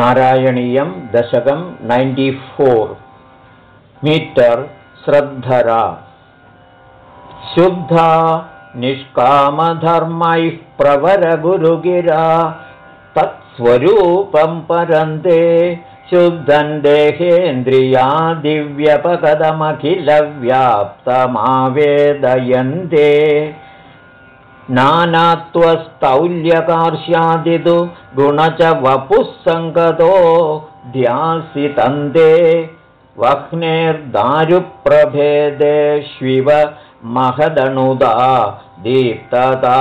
नारायणीयं दशकं ninety four metre श्रद्धरा। शुद्धा निष्कामधर्मैः प्रवरगुरुगिरा तत्स्वरूपं परन्ते शुद्धं देहेन्द्रिया दिव्यपकदमखिलव्याप्तमावेदयन्ते नानात्वस्तौल्यकार्ष्यादिदु गुण च वपुः सङ्गतो ध्यासितन्ते वह्नेर्दारुप्रभेदेष्विव महदणुदा दीप्तता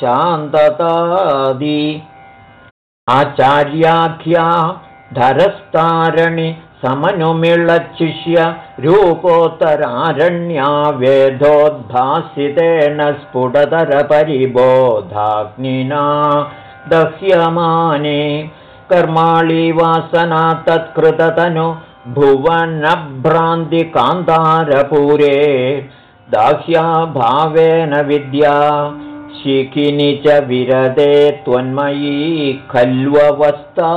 शान्ततादि। आचार्याख्या धरस्तारणि समनुमिळच्छिष्य रूपोत्तरारण्या वेदोद्भासितेन स्फुटतरपरिबोधाग्निना दह्यमाने कर्माळि वासना तत्कृततनु भुवनभ्रान्तिकान्तारपुरे दाह्याभावेन विद्या शिखिनि च विरदे त्वन्मयी खल्ववस्था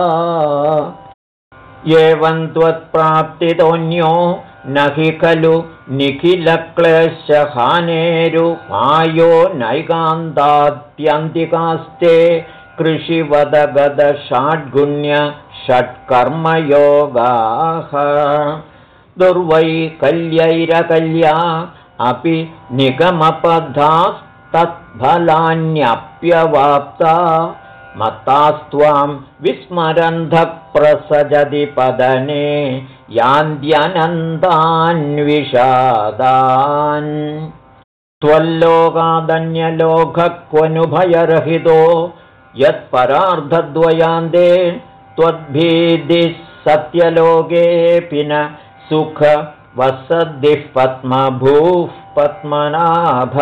एवं त्वत्प्राप्तितोऽन्यो न हि खलु निखिलक्लेशहानेरुपायो नैकान्तात्यन्तिकास्ते कृषिवदगदषाड्गुण्य षट्कर्मयोगाः। दुर्वैकल्यैरकल्या अपि निगमपदास्तत्फलान्यप्यवाप्ता मत्तास्त्वां विस्मरन्धप्रसजति पदने यान्त्यनन्तान्विषादान्। त्वल्लोकादन्यलोकक्वनुभयरहितो यत्परार्धद्वयान्ते त्वद्भीतिः सत्यलोकेऽपि न सुखवसद्दिः पद्मभूः पद्मनाभ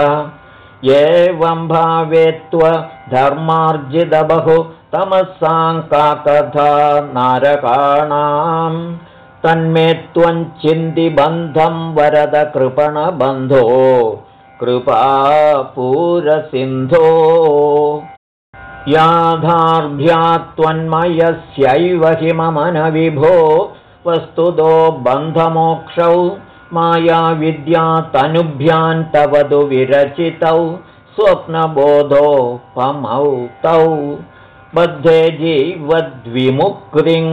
एवं भावे त्वधर्मार्जितबहु तमसाङ्काकथा नारकाणां तन्मे त्वञ्चिन्तिबन्धं वरदकृपणबन्धो कृपापूरसिन्धो याधार्भ्यात्त्वन्मयस्यैव हि मम न विभो। वस्तुतो बन्धमोक्षौ मायाविद्यातनुभ्यान्तवधु विरचितौ स्वप्नबोधोपमौ तौ बद्धे जीवद्विमुक्तिं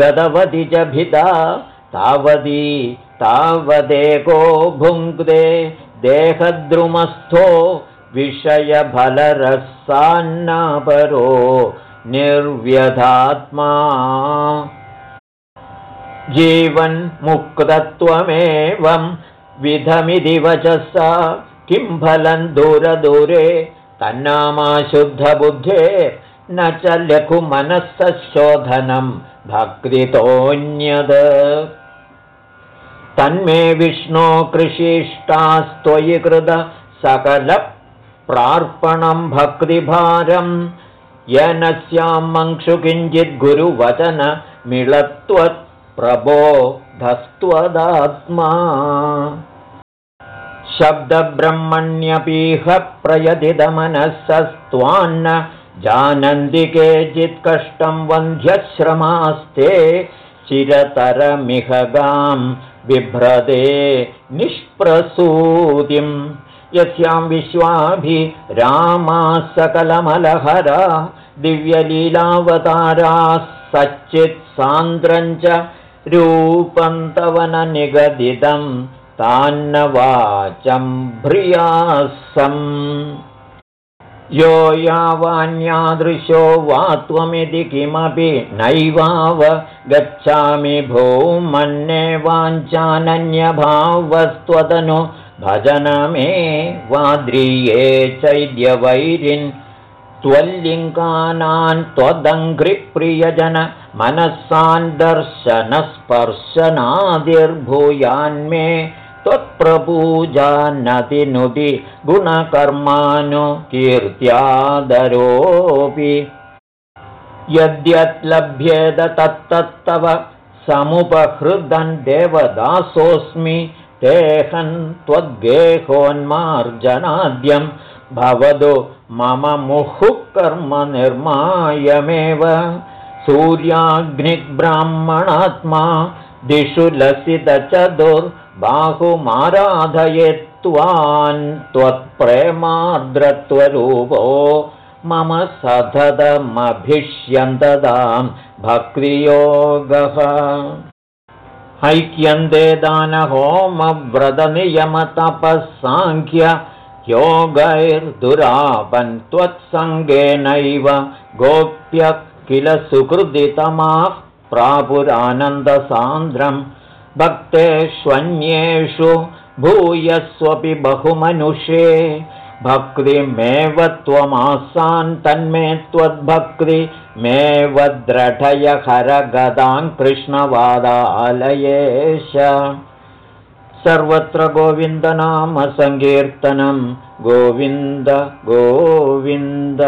गतवति च भिदा तावदी तावदेको भुङ्क्ते देहद्रुमस्थो विषयफलरसान्नापरो निर्व्यधात्मा जीवन्मुक्तत्वमेवं विधमिति वचसा किं फलं दूरदूरे तन्नामाशुद्धबुद्धे न च लघुमनःशोधनं भक्तितोऽन्यद। तन्मे विष्णो कृषिष्टास्त्वयि कृत सकलप्रार्पणं भक्तिभारं। येन स्यां मङ्क्षु प्रबोधस्त्वदात्मा। शब्दब्रह्मण्यपीह प्रयतिदमनःसस्त्वान्न जानन्ति केचित्कष्टं वन्ध्यश्रमास्ते। चिरतरमिह गां बिभ्रदे निष्प्रसूतिं यस्यां विश्वाभिरामा सकलमलहरा दिव्यलीलावताराः सच्चित्सान्द्रञ्च रूपन्तवननिगदितं तान्न वाचं भ्रियासम् यो यावान्यादृशो वा त्वमिति किमपि नैवाव गच्छामि भूमन्ये वाञ्चानन्यभावस्त्वदनु भजनमे वाद्रिये चैद्यवैरिन् त्वल्लिङ्गानान् त्वदङ्घ्रिप्रियजन मनःसान् दर्शनस्पर्शनादिर्भूयान्मे त्वत्प्रपूजान्नतिनुति गुणकर्मानुकीर्त्यादरोऽपि। यद्यत् तत्तत्तव समुपहृदन् देवदासोऽस्मि तेहन् त्वद्गेहोन्मार्जनाद्यं भवतु मम मुहुः कर्म निर्मायमेव सूर्याग्निब्राह्मणात्मा दिशु लसितचतुर्बाहुमाराधयेत्वान् त्वत्प्रेमार्द्रत्वरूपो मम सततमभिष्यन्तदां भक्तियोगः। ऐक्यन्ते दानहोमव्रतनियमतपः साङ्ख्य योगैर्दुरापन् त्वत्सङ्गेनैव गोप्य किल सुहृदितमाः प्रापुरानन्दसान्द्रम् भक्तेष्वन्येषु भूयस्वपि बहुमनुषे भक्तिमेव त्वमासान् तन्मे त्वद्भक्तिमेव द्रढय हरगदां कृष्णवादालयेश सर्वत्र गोविन्दनामसङ्कीर्तनं गोविन्द गोविन्द